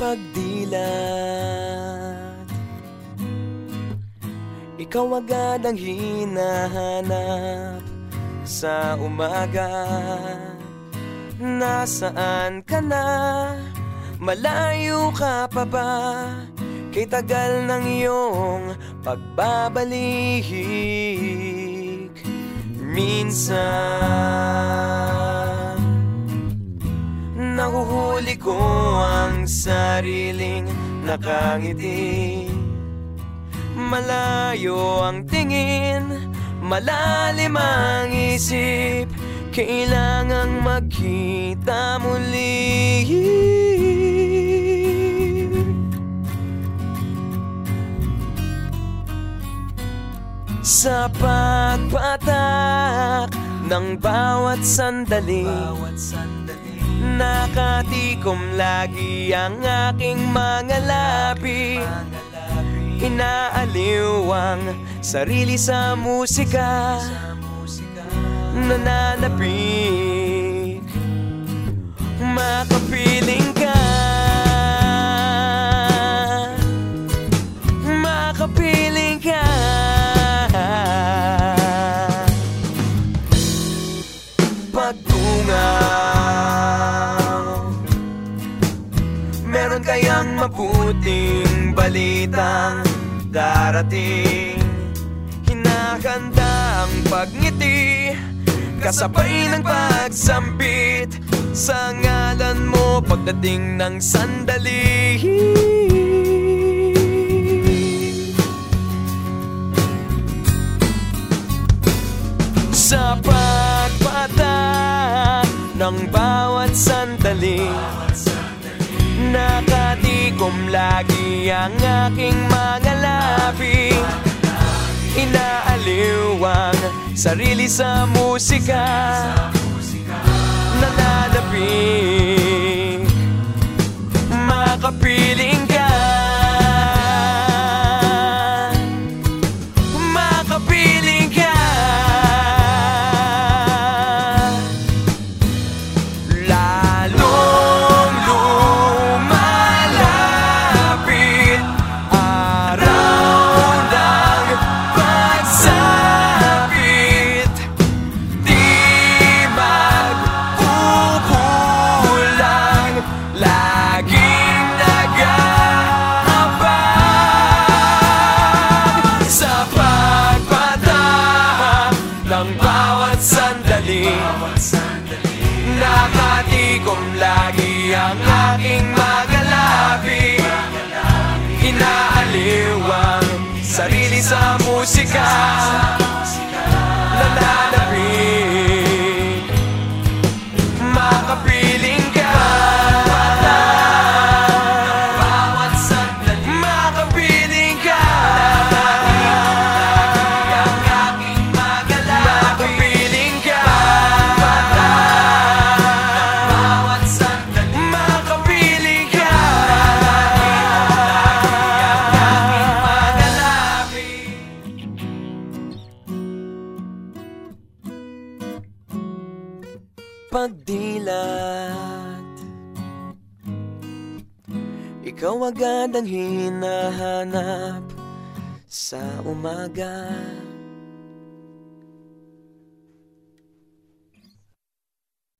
pagdilat Ikaw agad ang hinahanap sa umaga Nasaan ka na? Malayo ka pa ba? Kay tagal ng iyong pagbabalik Minsan Nahuhuli ko ang sariling nakangiti. Malayo ang tingin Malalim ang isip. Kailangang magkita muli. Sa pagpatak ng bawat sandali Nakatikom lagi ang aking mga labi. Inaaliw sarili sa musika ka Makapiling Meron kayang mabuting balitang darating. Hinahanda ang pagngiti Kasabay ng pagsambit. Sa ngalan mo pagdating ng sandali. Sa pagpatak ng bawat sandali Nakatikom lagi ang aking mga labi. Inaaliw ang sarili sa musika. Ka Makapiling sandali. Nakatikom lagi ang aking mga labi Inaaliw ang sarili sa musika Pagdilat. Ikaw agad ang hinahanap sa umaga